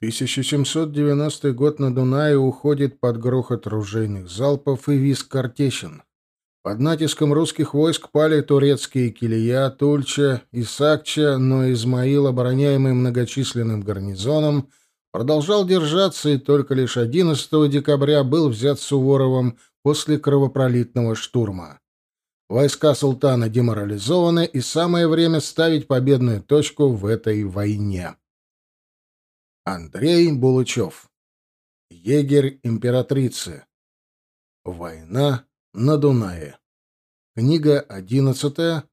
1790 год на Дунае уходит под грохот ружейных залпов и визг картечен. Под натиском русских войск пали турецкие Килия, Тульча и Сакча, но Измаил, обороняемый многочисленным гарнизоном, продолжал держаться и только лишь 11 декабря был взят Суворовым после кровопролитного штурма. Войска султана деморализованы, и самое время ставить победную точку в этой войне. Андрей Булычев. Егерь императрицы. Война на Дунае. Книга одиннадцатая.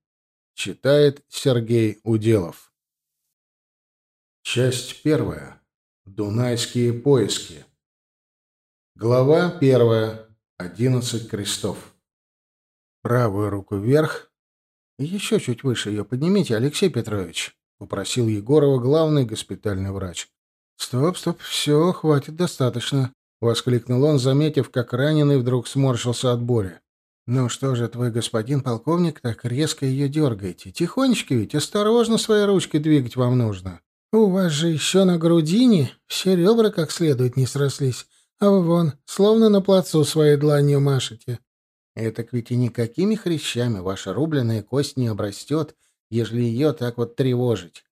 Читает Сергей Уделов. Часть первая. Дунайские поиски. Глава первая. Одиннадцать крестов. Правую руку вверх. Еще чуть выше ее поднимите, Алексей Петрович, попросил Егорова главный госпитальный врач. Стоп, стоп, все, хватит достаточно, воскликнул он, заметив, как раненый вдруг сморщился от боли. «Ну что же твой господин полковник так резко ее дергаете? Тихонечко ведь, осторожно свои ручки двигать вам нужно. У вас же еще на грудине все ребра как следует не срослись, а вы вон, словно на плацу своей дланью машете. Это ведь и никакими хрящами ваша рубленная кость не обрастет, ежели ее так вот тревожить.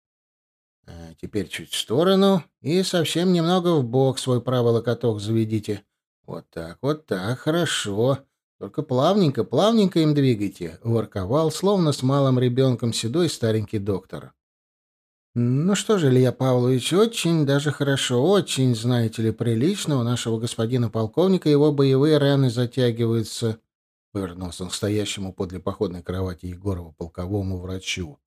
А теперь чуть в сторону и совсем немного в бок свой правый локоток заведите. Вот так, вот так, хорошо. Только плавненько, плавненько им двигайте, — ворковал, словно с малым ребенком седой старенький доктор. «Ну что же, Илья Павлович, очень даже хорошо, очень, знаете ли, прилично у нашего господина полковника его боевые раны затягиваются», — повернулся он к стоящему подле походной кровати Егорова полковому врачу.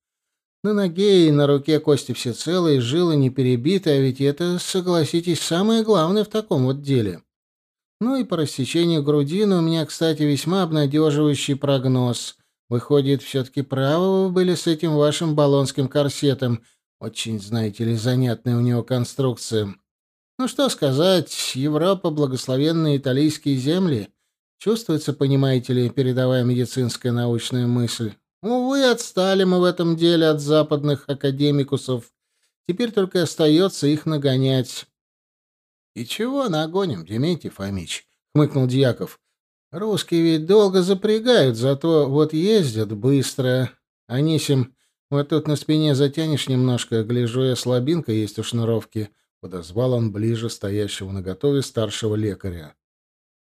«На ноге и на руке кости все целые, жилы не перебиты, а ведь это, согласитесь, самое главное в таком вот деле. Ну и по рассечению грудины у меня, кстати, весьма обнадеживающий прогноз. Выходит, все-таки правы вы были с этим вашим баллонским корсетом» Очень, знаете ли, занятная у него конструкция. Ну что сказать, Европа, благословенные италийские земли. Чувствуется, понимаете ли, передовая медицинская научная мысль. Увы, отстали мы в этом деле от западных академикусов. Теперь только остается их нагонять. — И чего нагоним, Дементий Фомич? — хмыкнул Дьяков. — Русские ведь долго запрягают, зато вот ездят быстро. Анисим вот тут на спине затянешь немножко, гляжу я, слабинка есть у шнуровки. Подозвал он ближе стоящего на готове старшего лекаря.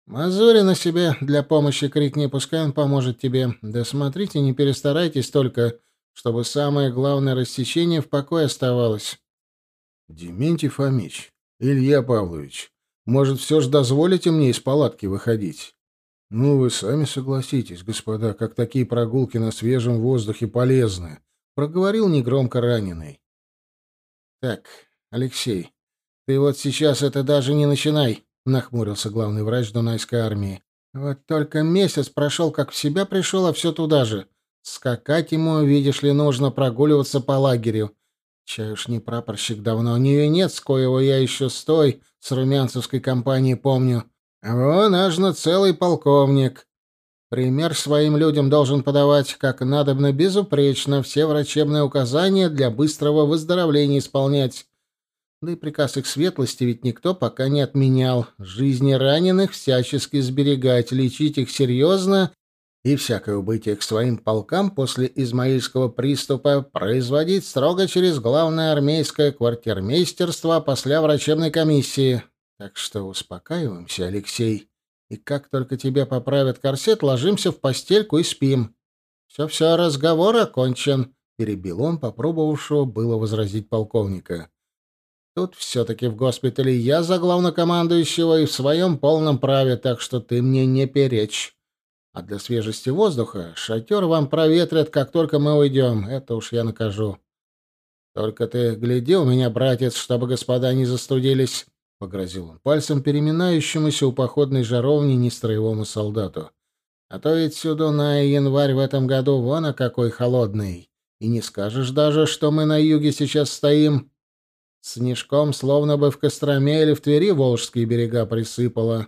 Мазури на себе для помощи крикни, пускай он поможет тебе. Да смотрите, не перестарайтесь только, чтобы самое главное рассечение в покое оставалось. Дементий Фомич, Илья Павлович, может, все же дозволите мне из палатки выходить? Ну, вы сами согласитесь, господа, как такие прогулки на свежем воздухе полезны проговорил негромко раненый. Так, Алексей, ты вот сейчас это даже не начинай, нахмурился главный врач Дунайской армии. Вот только месяц прошел, как в себя пришел, а все туда же. Скакать ему, видишь ли, нужно прогуливаться по лагерю. Чай уж не прапорщик давно, у нее нет, с коего я еще стой, с румянцевской компании помню. А вон аж на целый полковник. Пример своим людям должен подавать, как надобно безупречно, все врачебные указания для быстрого выздоровления исполнять. Да и приказ их светлости ведь никто пока не отменял. Жизни раненых всячески сберегать, лечить их серьезно и всякое убытие к своим полкам после Измаильского приступа производить строго через главное армейское квартирмейстерство после врачебной комиссии. Так что успокаиваемся, Алексей. И как только тебе поправят корсет, ложимся в постельку и спим. Все-все, разговор окончен, — перебил он, попробовавшего было возразить полковника. Тут все-таки в госпитале я за главнокомандующего и в своем полном праве, так что ты мне не перечь. А для свежести воздуха шатер вам проветрят, как только мы уйдем. Это уж я накажу. Только ты гляди у меня, братец, чтобы господа не застудились. — погрозил он пальцем переминающемуся у походной жаровни нестроевому солдату. «А то ведь сюда на январь в этом году вон, а какой холодный. И не скажешь даже, что мы на юге сейчас стоим. Снежком словно бы в Костроме или в Твери Волжские берега присыпало.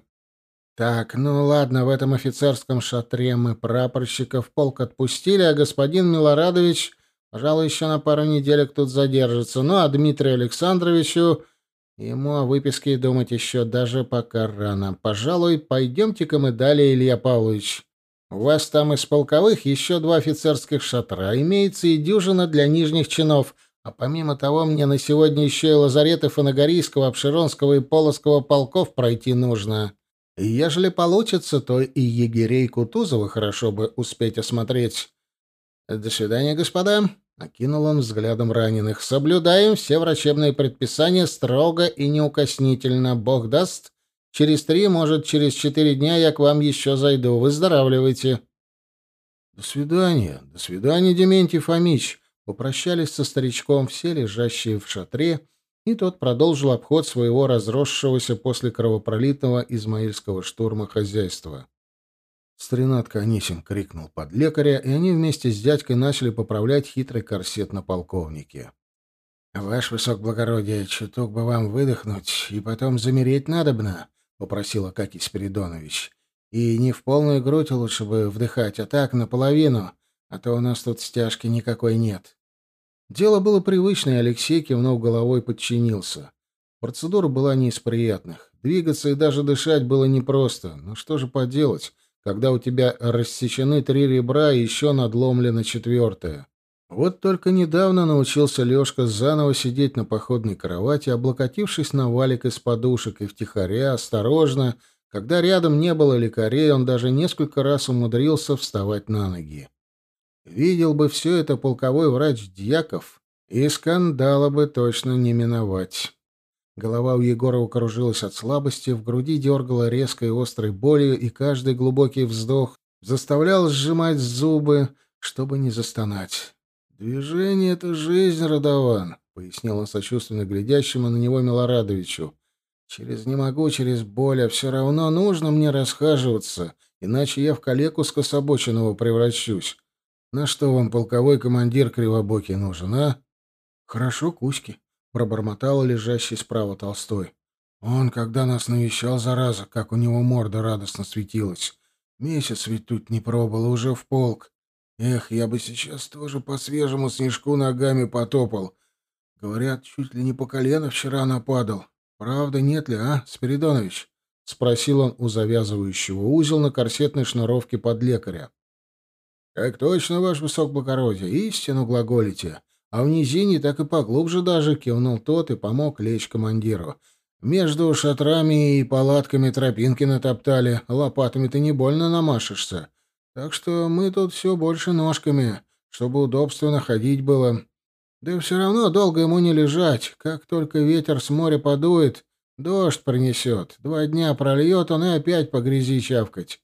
Так, ну ладно, в этом офицерском шатре мы прапорщиков полк отпустили, а господин Милорадович, пожалуй, еще на пару неделек тут задержится. Ну, а Дмитрию Александровичу Ему о выписке думать еще даже пока рано. Пожалуй, пойдемте-ка мы далее, Илья Павлович. У вас там из полковых еще два офицерских шатра. Имеется и дюжина для нижних чинов. А помимо того, мне на сегодня еще и лазареты Фанагорийского, Обширонского и Полоцкого полков пройти нужно. И ежели получится, то и егерей Кутузова хорошо бы успеть осмотреть. До свидания, господа. Окинул он взглядом раненых. «Соблюдаем все врачебные предписания строго и неукоснительно. Бог даст, через три, может, через четыре дня я к вам еще зайду. Выздоравливайте». «До свидания, до свидания, Дементий Фомич». Попрощались со старичком все лежащие в шатре, и тот продолжил обход своего разросшегося после кровопролитного измаильского штурма хозяйства. Старинатка Анисим крикнул под лекаря, и они вместе с дядькой начали поправлять хитрый корсет на полковнике. «Ваш высокоблагородие, чуток бы вам выдохнуть, и потом замереть надобно», — попросил Акакий Спиридонович. «И не в полную грудь лучше бы вдыхать, а так, наполовину, а то у нас тут стяжки никакой нет». Дело было привычное, Алексей, кивнув головой, подчинился. Процедура была не из приятных. Двигаться и даже дышать было непросто. Но что же поделать? когда у тебя рассечены три ребра и еще надломлено четвертое. Вот только недавно научился Лешка заново сидеть на походной кровати, облокотившись на валик из подушек, и втихаря, осторожно, когда рядом не было лекарей, он даже несколько раз умудрился вставать на ноги. Видел бы все это полковой врач Дьяков, и скандала бы точно не миновать. Голова у Егорова кружилась от слабости, в груди дергала резкой острой болью, и каждый глубокий вздох заставлял сжимать зубы, чтобы не застонать. «Движение — это жизнь, Родован», — пояснил он сочувственно глядящему на него Милорадовичу. «Через не могу, через боль, а все равно нужно мне расхаживаться, иначе я в калеку скособоченного превращусь. На что вам полковой командир кривобокий нужен, а?» «Хорошо, Кузьки», пробормотал лежащий справа Толстой. Он, когда нас навещал, зараза, как у него морда радостно светилась. Месяц ведь тут не пробыл, уже в полк. Эх, я бы сейчас тоже по свежему снежку ногами потопал. Говорят, чуть ли не по колено вчера нападал. Правда, нет ли, а, Спиридонович? — спросил он у завязывающего узел на корсетной шнуровке под лекаря. — Как точно, ваш высокоблагородие, истину глаголите. А в низине так и поглубже даже кивнул тот и помог лечь командиру. Между шатрами и палатками тропинки натоптали, лопатами-то не больно намашешься. Так что мы тут все больше ножками, чтобы удобственно ходить было. Да все равно долго ему не лежать. Как только ветер с моря подует, дождь принесет. Два дня прольет он и опять по грязи чавкать.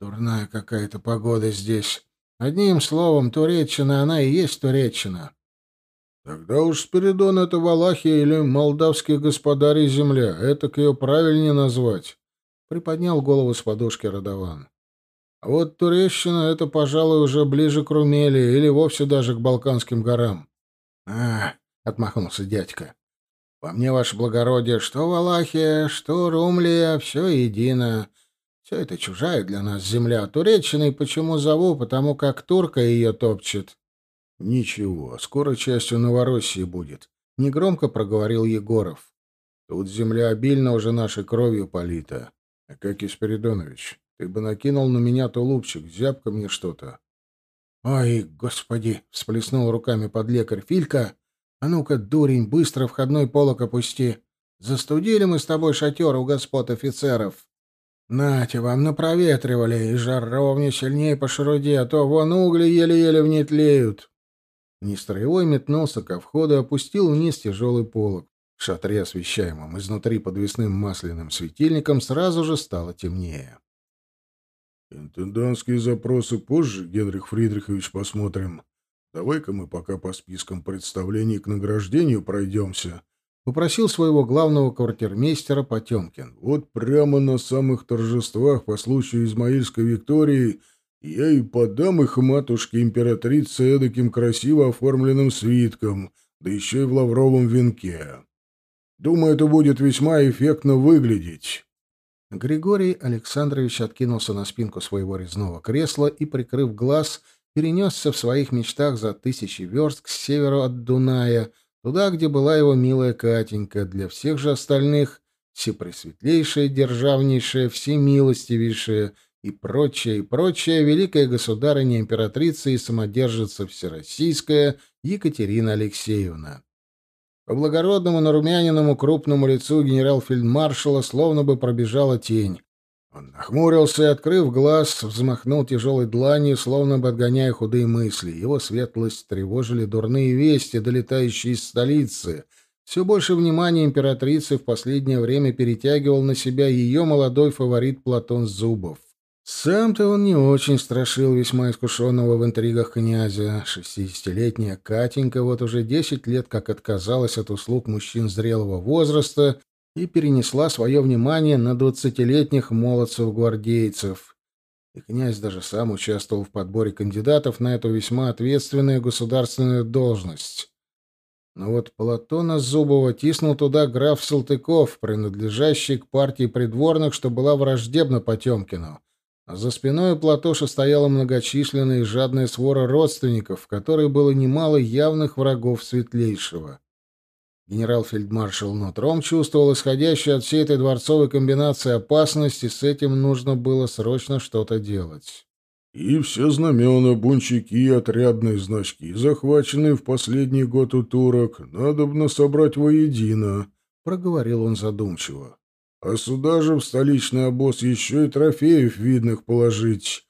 Дурная какая-то погода здесь. Одним словом, Туреччина она и есть Туреччина. Тогда уж Спиридон — это Валахия или молдавских господарей земля. Это к ее правильнее назвать. Приподнял голову с подушки Родован. А вот Турещина — это, пожалуй, уже ближе к Румелии или вовсе даже к Балканским горам. — А, — отмахнулся дядька. — По мне, ваше благородие, что Валахия, что Румлия — все едино. Все это чужая для нас земля. Туреччиной почему зову? Потому как турка ее топчет. «Ничего, скоро частью Новороссии будет», — негромко проговорил Егоров. «Тут земля обильно уже нашей кровью полита. Акакий Спиридонович, ты бы накинул на меня тулупчик, зябко мне что-то». «Ой, господи!» — всплеснул руками под лекарь. «Филька, а ну-ка, дурень, быстро входной полок опусти. Застудили мы с тобой шатер у господ офицеров». «Нате вам, напроветривали, и жар ровнее сильнее по шаруде, а то вон угли еле-еле в ней тлеют». Нестроевой метнулся ко входу опустил вниз тяжелый полог. В шатре, освещаемом изнутри подвесным масляным светильником, сразу же стало темнее. «Интендантские запросы позже, Генрих Фридрихович, посмотрим. Давай-ка мы пока по спискам представлений к награждению пройдемся», — попросил своего главного квартирмейстера Потемкин. «Вот прямо на самых торжествах по случаю Измаильской Виктории — я и подам их матушке императрице эдаким красиво оформленным свитком, да еще и в лавровом венке. Думаю, это будет весьма эффектно выглядеть». Григорий Александрович откинулся на спинку своего резного кресла и, прикрыв глаз, перенесся в своих мечтах за тысячи верст к северу от Дуная, туда, где была его милая Катенька, для всех же остальных всепресветлейшая, державнейшая, всемилостивейшая и прочее, и прочее великая государыня, императрица и самодержица всероссийская Екатерина Алексеевна. По благородному нарумяниному крупному лицу генерал-фельдмаршала словно бы пробежала тень. Он нахмурился и, открыв глаз, взмахнул тяжелой дланью, словно бы отгоняя худые мысли. Его светлость тревожили дурные вести, долетающие из столицы. Все больше внимания императрицы в последнее время перетягивал на себя ее молодой фаворит Платон Зубов. Сам-то он не очень страшил весьма искушенного в интригах князя. Шестидесятилетняя Катенька вот уже десять лет как отказалась от услуг мужчин зрелого возраста и перенесла свое внимание на двадцатилетних молодцев-гвардейцев. И князь даже сам участвовал в подборе кандидатов на эту весьма ответственную государственную должность. Но вот Платона Зубова тиснул туда граф Салтыков, принадлежащий к партии придворных, что была враждебна Потемкину. А за спиной у Платоша стояла многочисленная и жадная свора родственников, в которой было немало явных врагов Светлейшего. Генерал-фельдмаршал нутром чувствовал исходящую от всей этой дворцовой комбинации опасность, и с этим нужно было срочно что-то делать. «И все знамена, бунчики и отрядные значки, захваченные в последний год у турок, надобно собрать воедино», — проговорил он задумчиво. А сюда же в столичный обоз еще и трофеев видных положить.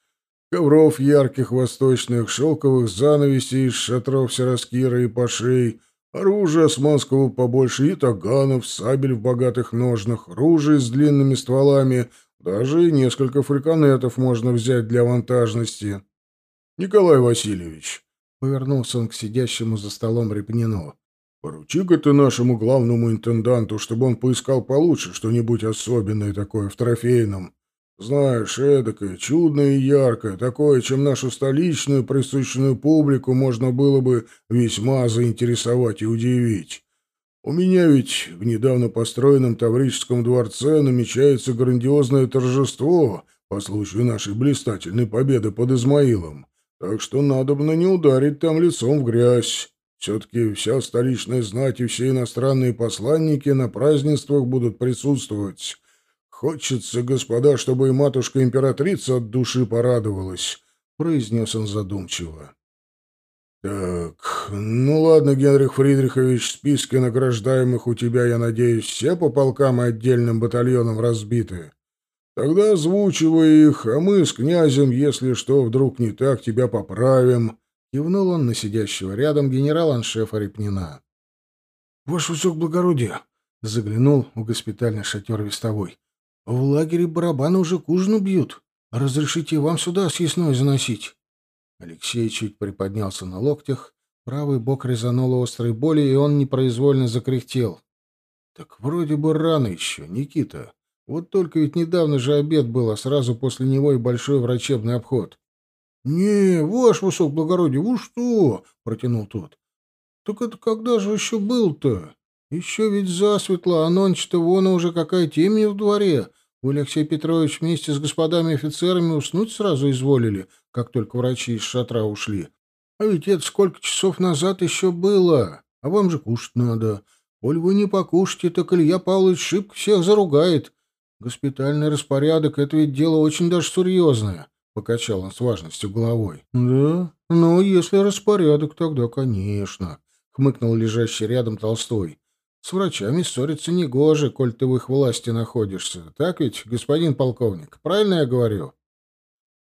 Ковров ярких восточных, шелковых занавесей из шатров Сираскира и Пашей, оружия османского побольше и таганов, сабель в богатых ножнах, ружей с длинными стволами, даже несколько фальконетов можно взять для вантажности. Николай Васильевич, — повернулся он к сидящему за столом Репнину, Поручи-ка ты нашему главному интенданту, чтобы он поискал получше что-нибудь особенное такое в трофейном. Знаешь, эдакое, чудное и яркое, такое, чем нашу столичную присущную публику можно было бы весьма заинтересовать и удивить. У меня ведь в недавно построенном Таврическом дворце намечается грандиозное торжество по случаю нашей блистательной победы под Измаилом, так что надо бы не ударить там лицом в грязь. Все-таки вся столичная знать и все иностранные посланники на празднествах будут присутствовать. Хочется, господа, чтобы и матушка-императрица от души порадовалась, — произнес он задумчиво. Так, ну ладно, Генрих Фридрихович, списки награждаемых у тебя, я надеюсь, все по полкам и отдельным батальонам разбиты. Тогда озвучивай их, а мы с князем, если что вдруг не так, тебя поправим. Кивнул он на сидящего рядом генерал-аншефа Репнина. — Ваше высокоблагородие! — заглянул в госпитальный шатер вестовой. — В лагере барабаны уже к ужину бьют. Разрешите вам сюда съестное заносить? Алексей чуть приподнялся на локтях, правый бок резануло острой боли, и он непроизвольно закряхтел. — Так вроде бы рано еще, Никита. Вот только ведь недавно же обед был, а сразу после него и большой врачебный обход. «Не, ваш высокоблагородие, вы что?» — протянул тот. «Так это когда же еще был-то? Еще ведь засветло, а нонче-то вон уже какая темень в дворе. Вы, Алексей Петрович, вместе с господами офицерами уснуть сразу изволили, как только врачи из шатра ушли. А ведь это сколько часов назад еще было, а вам же кушать надо. Коль вы не покушаете, так Илья Павлович шибко всех заругает. Госпитальный распорядок — это ведь дело очень даже серьезное». Покачал он с важностью головой. «Да? Ну, если распорядок, тогда, конечно», — хмыкнул лежащий рядом Толстой. «С врачами ссориться негоже, коль ты в их власти находишься. Так ведь, господин полковник? Правильно я говорю?»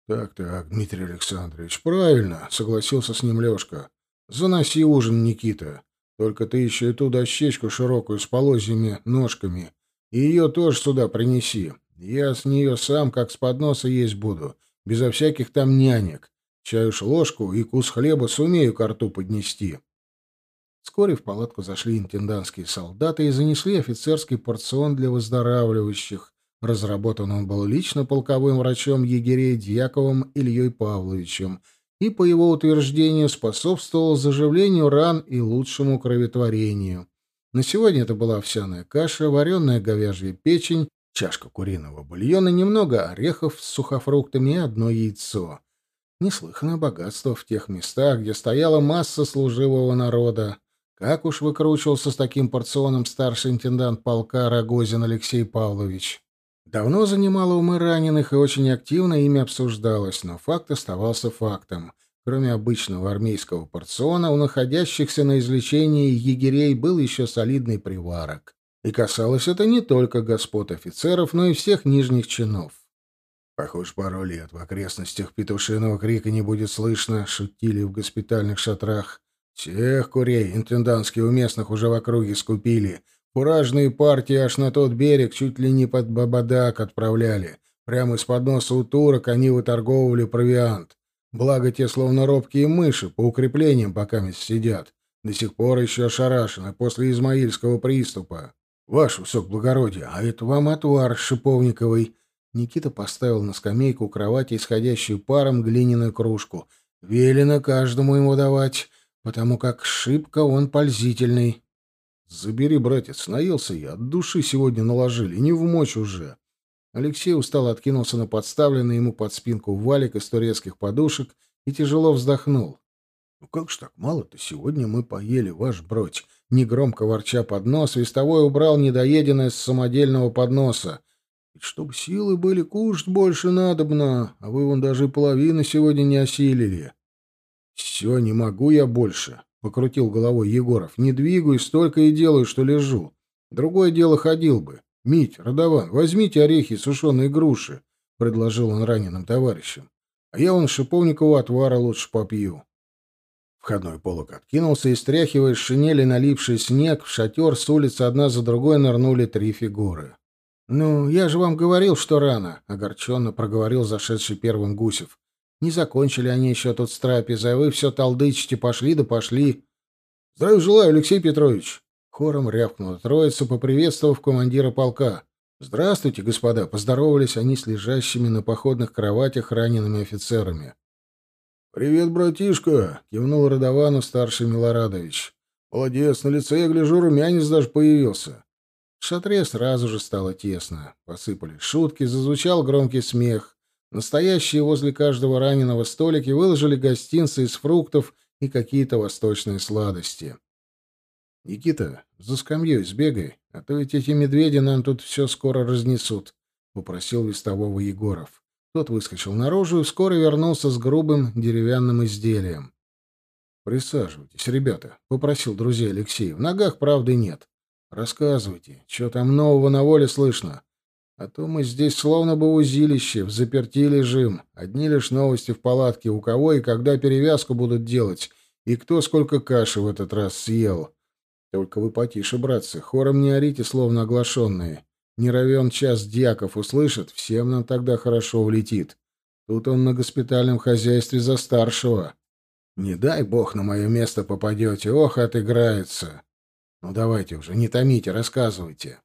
«Так-так, Дмитрий Александрович, правильно», — согласился с ним Лешка. «Заноси ужин, Никита. Только ты еще и ту дощечку широкую с полозьями ножками. И ее тоже сюда принеси. Я с нее сам как с подноса есть буду безо всяких там нянек. Чаю ложку и кус хлеба сумею к рту поднести. Вскоре в палатку зашли интендантские солдаты и занесли офицерский порцион для выздоравливающих. Разработан он был лично полковым врачом егерей Дьяковым Ильей Павловичем и, по его утверждению, способствовал заживлению ран и лучшему кроветворению. На сегодня это была овсяная каша, вареная говяжья печень, чашка куриного бульона, немного орехов с сухофруктами и одно яйцо. Неслыханное богатство в тех местах, где стояла масса служивого народа. Как уж выкручивался с таким порционом старший интендант полка Рогозин Алексей Павлович. Давно занимало умы раненых и очень активно ими обсуждалось, но факт оставался фактом. Кроме обычного армейского порциона, у находящихся на излечении егерей был еще солидный приварок. И касалось это не только господ офицеров, но и всех нижних чинов. «Похоже, пару лет в окрестностях петушиного крика не будет слышно», — шутили в госпитальных шатрах. «Всех курей интендантские у местных уже в округе скупили. Фуражные партии аж на тот берег чуть ли не под Бабадак отправляли. Прямо из-под носа у турок они выторговывали провиант. Благо те, словно робкие мыши, по укреплениям пока сидят. До сих пор еще ошарашены после Измаильского приступа. Ваш высок благородие, а это вам отвар шиповниковый. Никита поставил на скамейку у кровати исходящую паром глиняную кружку. Велено каждому ему давать, потому как шибко он пользительный. Забери, братец, наелся я, от души сегодня наложили, не в мочь уже. Алексей устало откинулся на подставленный ему под спинку валик из турецких подушек и тяжело вздохнул. «Ну как ж так мало-то сегодня мы поели, ваш бродь?» Негромко ворча под нос, вестовой убрал недоеденное с самодельного подноса. «Ведь чтоб силы были, кушать больше надобно, а вы вон даже и половину сегодня не осилили». «Все, не могу я больше», — покрутил головой Егоров. «Не двигаюсь, столько и делаю, что лежу. Другое дело ходил бы. Мить, Радован, возьмите орехи и сушеные груши», — предложил он раненым товарищам. «А я вон шиповникового отвара лучше попью». Входной полок откинулся, и, стряхивая с шинели налипший снег, в шатер с улицы одна за другой нырнули три фигуры. «Ну, я же вам говорил, что рано», — огорченно проговорил зашедший первым Гусев. Не закончили они еще тут с трапезой, а вы все толдычите, пошли да пошли. — Здравия желаю, Алексей Петрович! — хором рявкнула троица, поприветствовав командира полка. — Здравствуйте, господа! — поздоровались они с лежащими на походных кроватях ранеными офицерами. — Привет, братишка! — кивнул Радовану старший Милорадович. — Молодец, на лице, я гляжу, румянец даже появился. В шатре сразу же стало тесно. Посыпались шутки, зазвучал громкий смех. Настоящие возле каждого раненого столики выложили гостинцы из фруктов и какие-то восточные сладости. «Никита, за скамьей сбегай, а то ведь эти медведи нам тут все скоро разнесут», — попросил вестового Егоров. Тот выскочил наружу и вскоре вернулся с грубым деревянным изделием. «Присаживайтесь, ребята», — попросил друзей Алексей. «В ногах правды нет. Рассказывайте, что там нового на воле слышно?» А то мы здесь словно бы в узилище, в заперти лежим. Одни лишь новости в палатке, у кого и когда перевязку будут делать, и кто сколько каши в этот раз съел. Только вы потише, братцы, хором не орите, словно оглашенные. Не равен час дьяков услышит, всем нам тогда хорошо влетит. Тут он на госпитальном хозяйстве за старшего. Не дай бог на мое место попадете, ох, отыграется. Ну давайте уже, не томите, рассказывайте.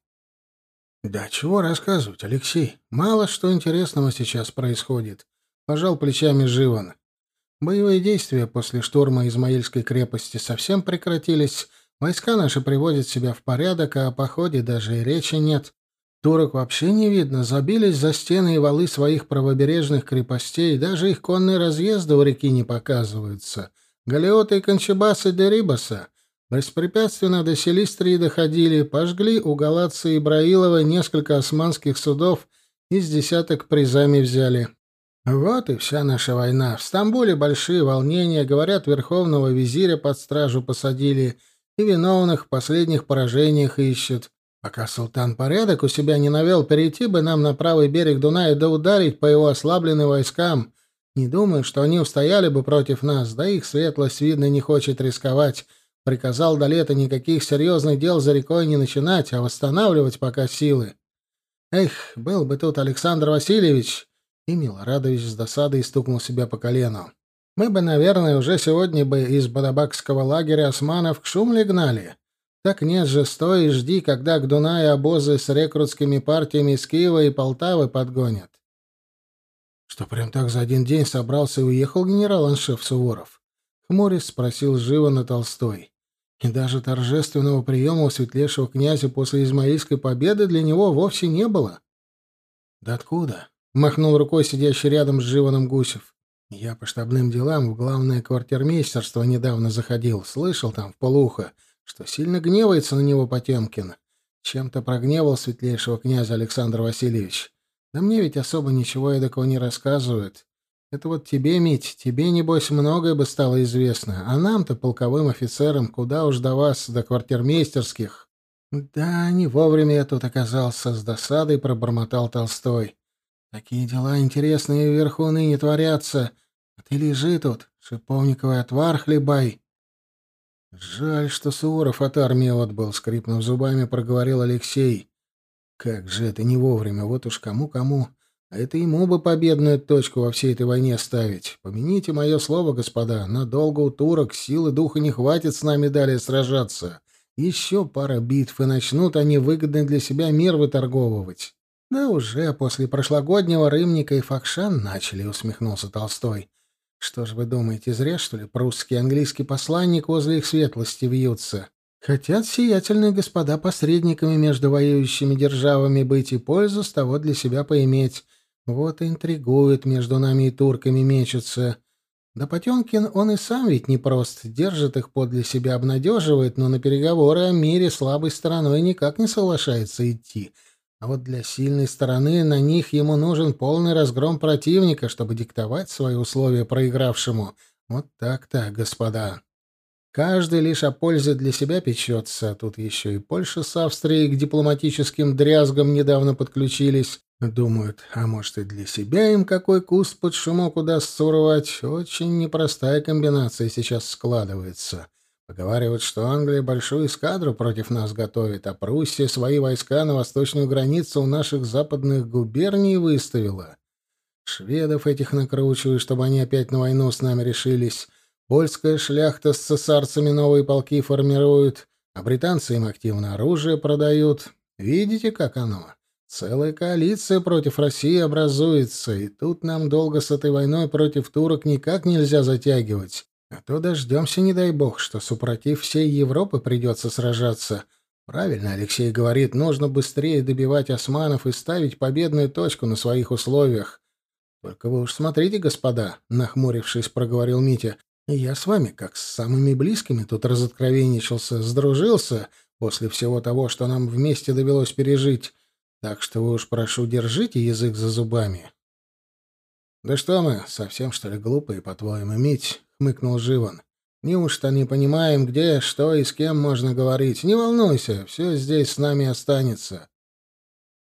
Да чего рассказывать, Алексей? Мало что интересного сейчас происходит. Пожал плечами Живан. Боевые действия после штурма Измаильской крепости совсем прекратились. Войска наши приводят себя в порядок, а о походе даже и речи нет. Турок вообще не видно, забились за стены и валы своих правобережных крепостей, даже их конные разъезды у реки не показываются. Галиоты и кончебасы Дерибаса Беспрепятственно до Селистрии доходили, пожгли у Галации Ибраилова несколько османских судов и с десяток призами взяли. Вот и вся наша война. В Стамбуле большие волнения, говорят, верховного визиря под стражу посадили и виновных в последних поражениях ищут. Пока султан порядок у себя не навел, перейти бы нам на правый берег Дуная да ударить по его ослабленным войскам. Не думаю, что они устояли бы против нас, да их светлость, видно, не хочет рисковать. Приказал до лета никаких серьезных дел за рекой не начинать, а восстанавливать пока силы. Эх, был бы тут Александр Васильевич!» И Милорадович с досадой стукнул себя по колену. «Мы бы, наверное, уже сегодня бы из Бадабакского лагеря османов к Шумле гнали. Так нет же, стой и жди, когда к Дунаю обозы с рекрутскими партиями из Киева и Полтавы подгонят». «Что, прям так за один день собрался и уехал генерал-аншеф Суворов?» — хмурясь спросил живо на Толстой. И даже торжественного приема у светлейшего князя после Измаильской победы для него вовсе не было. «Да откуда?» — махнул рукой сидящий рядом с Живаном Гусев. «Я по штабным делам в главное квартирмейстерство недавно заходил. Слышал там в полухо, что сильно гневается на него Потемкин. Чем-то прогневал светлейшего князя Александр Васильевич. Да мне ведь особо ничего эдакого не рассказывают. Это вот тебе, Мить, тебе, небось, многое бы стало известно. А нам-то, полковым офицерам, куда уж до вас, до квартирмейстерских. Да, не вовремя я тут оказался, с досадой пробормотал Толстой. Такие дела интересные вверху ныне творятся. А ты лежи тут, шиповниковый отвар хлебай. Жаль, что Суворов от армии отбыл, скрипнув зубами, проговорил Алексей. Как же это не вовремя, вот уж кому-кому. А это ему бы победную точку во всей этой войне ставить. Помяните мое слово, господа, надолго у турок силы духа не хватит с нами далее сражаться. Еще пара битв, и начнут они выгодный для себя мир выторговывать. Да уже после прошлогоднего Рымника и Факшан начали, усмехнулся Толстой. Что ж вы думаете, зря, что ли, прусский и английский посланник возле их светлости вьются? Хотят сиятельные господа посредниками между воюющими державами быть и пользу с того для себя поиметь. Вот и интригуют между нами и турками мечутся. Да Потемкин, он и сам ведь непрост, держит их подле себя, обнадеживает, но на переговоры о мире слабой стороной никак не соглашается идти. А вот для сильной стороны на них ему нужен полный разгром противника, чтобы диктовать свои условия проигравшему. Вот так-то, господа. Каждый лишь о пользе для себя печется, тут еще и Польша с Австрией к дипломатическим дрязгам недавно подключились. Думают, а может и для себя им какой куст под шумок удастся урвать. Очень непростая комбинация сейчас складывается. Поговаривают, что Англия большую эскадру против нас готовит, а Пруссия свои войска на восточную границу у наших западных губерний выставила. Шведов этих накручиваю, чтобы они опять на войну с нами решились. Польская шляхта с цесарцами новые полки формирует, а британцы им активно оружие продают. Видите, как оно? Целая коалиция против России образуется, и тут нам долго с этой войной против турок никак нельзя затягивать. А то дождемся, не дай бог, что супротив всей Европы придется сражаться. Правильно Алексей говорит, нужно быстрее добивать османов и ставить победную точку на своих условиях. Только вы уж смотрите, господа, нахмурившись, проговорил Митя. Я с вами, как с самыми близкими, тут разоткровенничался, сдружился после всего того, что нам вместе довелось пережить. Так что вы уж, прошу, держите язык за зубами. Да что мы, совсем что ли глупые, по-твоему, Мить? — хмыкнул Живан. «Неужто не понимаем, где, что и с кем можно говорить? Не волнуйся, все здесь с нами останется».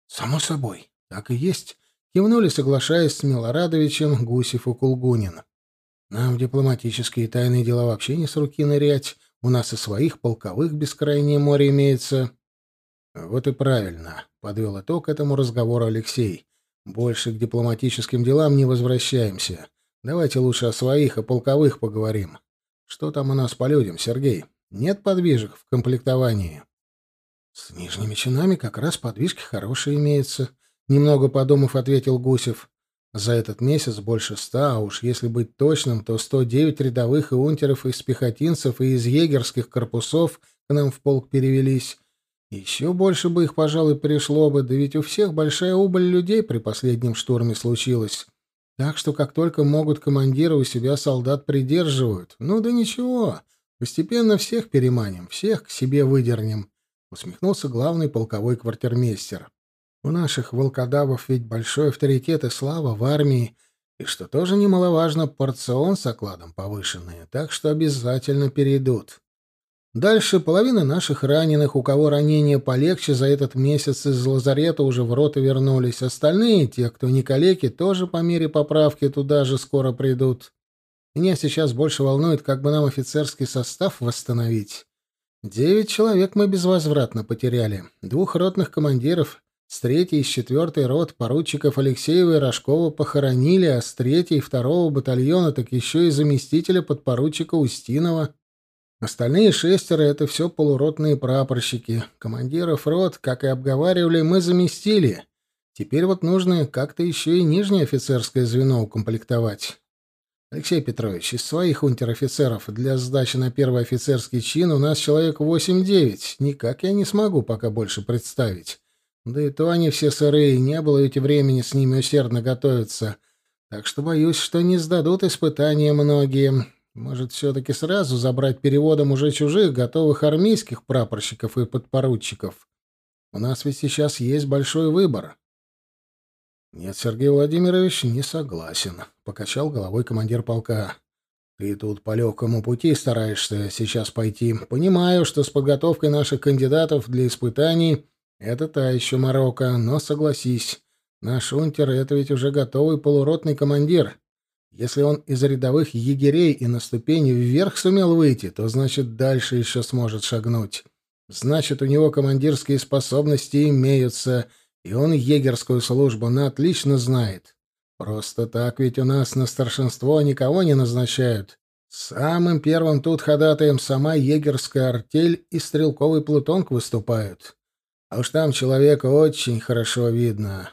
«Само собой, так и есть», — кивнули, соглашаясь с Милорадовичем Гусев и Кулгунин. «Нам дипломатические тайные дела вообще не с руки нырять. У нас и своих полковых бескрайнее море имеется». «Вот и правильно», — подвел итог этому разговору Алексей. «Больше к дипломатическим делам не возвращаемся. Давайте лучше о своих, о полковых поговорим. Что там у нас по людям, Сергей? Нет подвижек в комплектовании? С нижними чинами как раз подвижки хорошие имеются. Немного подумав, ответил Гусев. За этот месяц больше ста, а уж если быть точным, то сто девять рядовых и унтеров из пехотинцев и из егерских корпусов к нам в полк перевелись. Еще больше бы их, пожалуй, пришло бы, да ведь у всех большая убыль людей при последнем штурме случилась. Так что как только могут командиры у себя солдат придерживают. Ну да ничего, постепенно всех переманим, всех к себе выдернем, — усмехнулся главный полковой квартирмейстер. У наших волкодавов ведь большой авторитет и слава в армии, и, что тоже немаловажно, порцион с окладом повышенный, так что обязательно перейдут. Дальше половина наших раненых, у кого ранения полегче, за этот месяц из лазарета уже в роты вернулись. Остальные, те, кто не калеки, тоже по мере поправки туда же скоро придут. Меня сейчас больше волнует, как бы нам офицерский состав восстановить. Девять человек мы безвозвратно потеряли. Двух ротных командиров, с третьей и с четвертой рот поручиков Алексеева и Рожкова похоронили, а с третьей и второго батальона так еще и заместителя подпоручика Устинова. Остальные шестеро — это все полуротные прапорщики. Командиров рот, как и обговаривали, мы заместили. Теперь вот нужно как-то еще и нижнее офицерское звено укомплектовать. Алексей Петрович, из своих унтер-офицеров для сдачи на первый офицерский чин у нас человек 8-9. Никак я не смогу пока больше представить. Да и то они все сырые, не было ведь времени с ними усердно готовиться. Так что боюсь, что не сдадут испытания многие. Может, все-таки сразу забрать переводом уже чужих, готовых армейских прапорщиков и подпоручиков? У нас ведь сейчас есть большой выбор. Нет, Сергей Владимирович, не согласен, покачал головой командир полка. Ты тут по легкому пути стараешься сейчас пойти. Понимаю, что с подготовкой наших кандидатов для испытаний это та еще морока, но согласись, наш унтер — это ведь уже готовый полуротный командир. Если он из рядовых егерей и на ступени вверх сумел выйти, то значит дальше еще сможет шагнуть. Значит, у него командирские способности имеются, и он егерскую службу на отлично знает. Просто так ведь у нас на старшинство никого не назначают. Самым первым тут ходатаем сама егерская артель и стрелковый плутонг выступают. А уж там человека очень хорошо видно.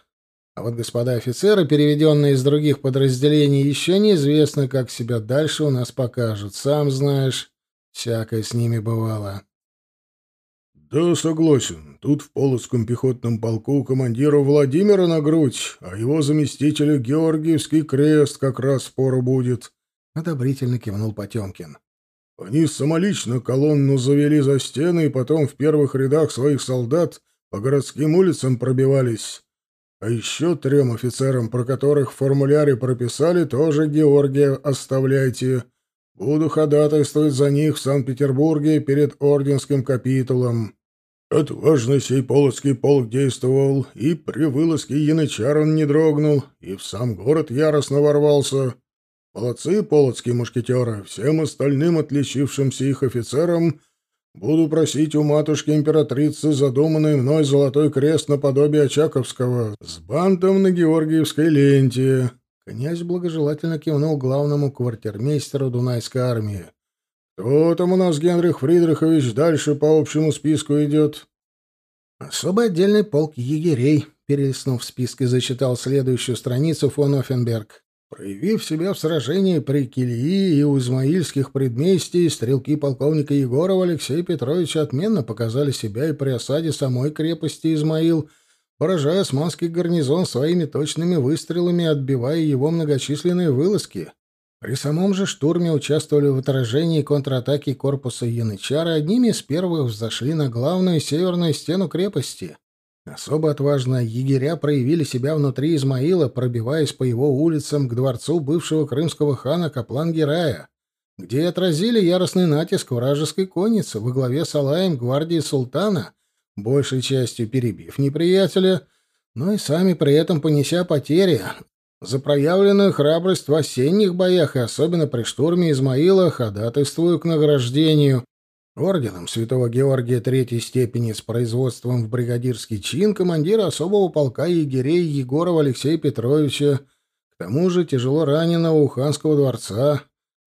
А вот господа офицеры, переведенные из других подразделений, еще неизвестно, как себя дальше у нас покажут. Сам знаешь, всякое с ними бывало. «Да, согласен. Тут в Полоцком пехотном полку командиру Владимира на грудь, а его заместителю Георгиевский крест как раз спору будет», — одобрительно кивнул Потемкин. «Они самолично колонну завели за стены и потом в первых рядах своих солдат по городским улицам пробивались. А еще трем офицерам, про которых в формуляре прописали, тоже Георгия оставляйте. Буду ходатайствовать за них в Санкт-Петербурге перед орденским капитулом. Отважно сей полоцкий полк действовал, и при вылазке янычар он не дрогнул, и в сам город яростно ворвался. Молодцы полоцкие мушкетеры, всем остальным отличившимся их офицерам — Буду просить у матушки-императрицы задуманный мной золотой крест наподобие Очаковского с бантом на Георгиевской ленте». Князь благожелательно кивнул главному квартирмейстеру Дунайской армии. «Кто там у нас, Генрих Фридрихович, дальше по общему списку идет?» «Особо отдельный полк егерей», — перелистнув списки, зачитал следующую страницу фон Оффенберг. Проявив себя в сражении при Килии и у Измаильских предместий, стрелки полковника Егорова Алексея Петровича отменно показали себя и при осаде самой крепости Измаил, поражая османский гарнизон своими точными выстрелами, отбивая его многочисленные вылазки. При самом же штурме участвовали в отражении контратаки корпуса Янычара, одними из первых взошли на главную северную стену крепости — Особо отважно егеря проявили себя внутри Измаила, пробиваясь по его улицам к дворцу бывшего крымского хана Каплан-Герая, где отразили яростный натиск вражеской конницы во главе с Алаем гвардии султана, большей частью перебив неприятеля, но и сами при этом понеся потери, за проявленную храбрость в осенних боях и особенно при штурме Измаила ходатайствую к награждению Орденом Святого Георгия Третьей степени с производством в бригадирский чин командира особого полка егерей Егорова Алексея Петровича, к тому же тяжело раненого у ханского дворца,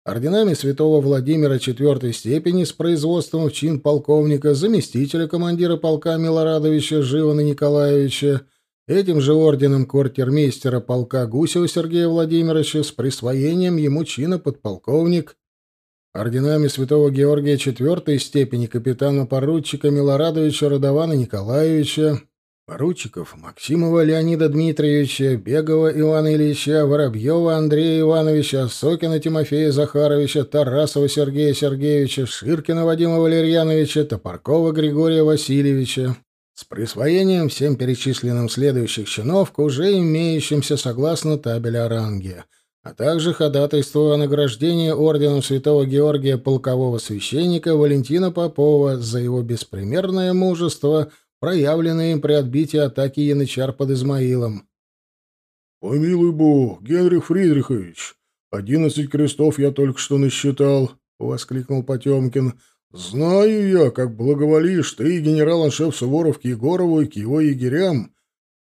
орденами Святого Владимира Четвертой степени с производством в чин полковника, заместителя командира полка Милорадовича Живана Николаевича, этим же орденом квартирмейстера полка Гусева Сергея Владимировича с присвоением ему чина подполковник орденами святого Георгия четвертой степени капитана-поручика Милорадовича Радована Николаевича, поручиков Максимова Леонида Дмитриевича, Бегова Ивана Ильича, Воробьева Андрея Ивановича, Сокина Тимофея Захаровича, Тарасова Сергея Сергеевича, Ширкина Вадима Валерьяновича, Топоркова Григория Васильевича, с присвоением всем перечисленным следующих чинов уже имеющимся согласно табеля о ранге — а также ходатайство о награждении орденом Святого Георгия полкового священника Валентина Попова за его беспримерное мужество, проявленное им при отбитии атаки янычар под Измаилом. «Помилуй бог, Генрих Фридрихович, одиннадцать крестов я только что насчитал», — воскликнул Потемкин. «Знаю я, как благоволишь ты, генерал-аншеф Суворов к Егорову и к его егерям,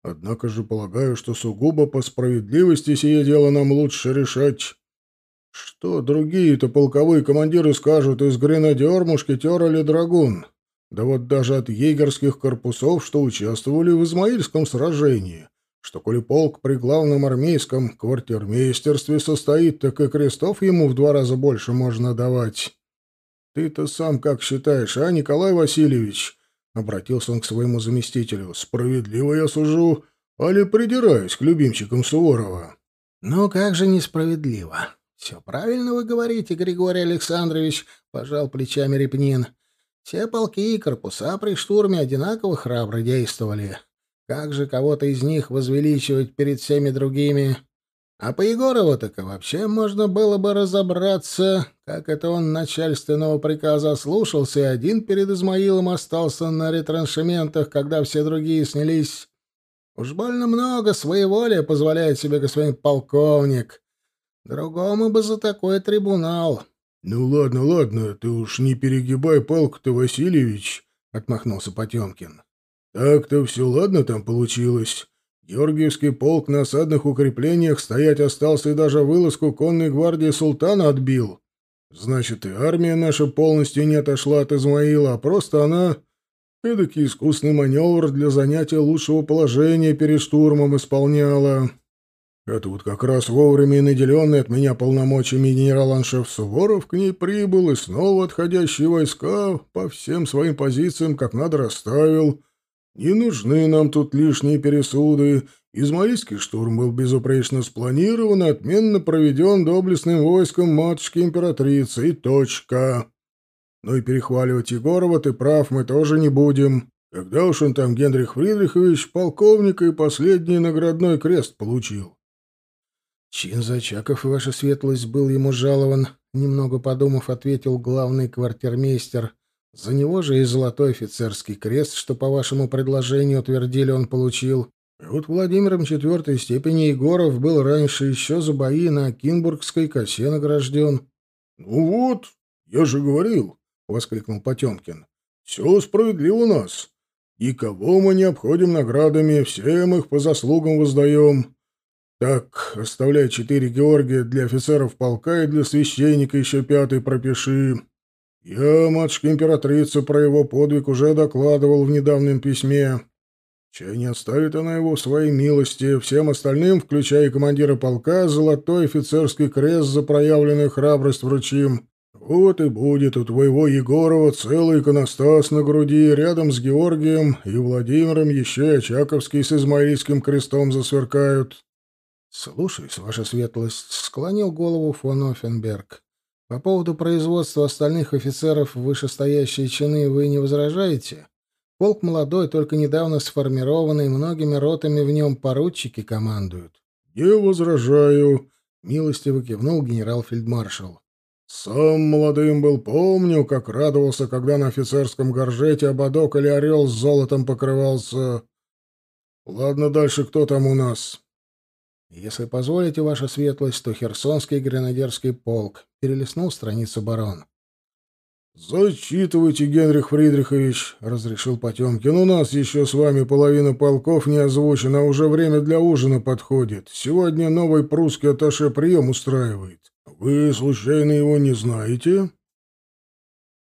Однако же полагаю, что сугубо по справедливости сие дело нам лучше решать. Что другие-то полковые командиры скажут из гренадер, мушкетер или драгун? Да вот даже от егерских корпусов, что участвовали в Измаильском сражении, что коли полк при главном армейском квартирмейстерстве состоит, так и крестов ему в два раза больше можно давать. Ты-то сам как считаешь, а, Николай Васильевич?» Обратился он к своему заместителю. «Справедливо я сужу, али придираюсь к любимчикам Суворова?» «Ну как же несправедливо? Все правильно вы говорите, Григорий Александрович, пожал плечами Репнин. Все полки и корпуса при штурме одинаково храбро действовали. Как же кого-то из них возвеличивать перед всеми другими? А по Егорову так и вообще можно было бы разобраться, как это он начальственного приказа слушался, и один перед Измаилом остался на ретраншементах, когда все другие снялись. Уж больно много своеволия позволяет себе господин полковник. Другому бы за такой трибунал. — Ну ладно, ладно, ты уж не перегибай палку-то, Васильевич, — отмахнулся Потемкин. — Так-то все ладно там получилось. Георгиевский полк на осадных укреплениях стоять остался и даже вылазку конной гвардии султана отбил. Значит, и армия наша полностью не отошла от Измаила, а просто она эдакий искусный маневр для занятия лучшего положения перед штурмом исполняла. А тут как раз вовремя и наделенный от меня полномочиями генерал-аншеф Суворов к ней прибыл и снова отходящие войска по всем своим позициям как надо расставил. Не нужны нам тут лишние пересуды. Измаильский штурм был безупречно спланирован и отменно проведен доблестным войском матушки-императрицы, и точка. Ну и перехваливать Егорова, ты прав, мы тоже не будем. Когда уж он там, Генрих Фридрихович, полковника и последний наградной крест получил. Чин Зачаков, ваша светлость, был ему жалован, немного подумав, ответил главный квартирмейстер. За него же и золотой офицерский крест, что по вашему предложению утвердили, он получил. А вот Владимиром четвертой степени Егоров был раньше еще за бои на Кинбургской косе награжден. — Ну вот, я же говорил, — воскликнул Потемкин. — Все справедливо у нас. И кого мы не обходим наградами, всем их по заслугам воздаем. Так, оставляй четыре Георгия для офицеров полка и для священника еще пятый пропиши. Я, матушка императрица, про его подвиг уже докладывал в недавнем письме. Чай не оставит она его своей милости. Всем остальным, включая командира полка, золотой офицерский крест за проявленную храбрость вручим. Вот и будет у твоего Егорова целый иконостас на груди, рядом с Георгием и Владимиром еще и Очаковский с Измаильским крестом засверкают. — Слушаюсь, ваша светлость, — склонил голову фон Оффенберг. — По поводу производства остальных офицеров вышестоящие чины вы не возражаете? Полк молодой, только недавно сформированный, многими ротами в нем поручики командуют. — Не возражаю, — милостиво кивнул генерал-фельдмаршал. — Сам молодым был, помню, как радовался, когда на офицерском горжете ободок или орел с золотом покрывался. Ладно, дальше кто там у нас? Если позволите, ваша светлость, то Херсонский гренадерский полк. Перелистнул страницу барон. «Зачитывайте, Генрих Фридрихович», — разрешил Потемкин. «У нас еще с вами половина полков не озвучена, уже время для ужина подходит. Сегодня новый прусский атташе прием устраивает. Вы, случайно, его не знаете?»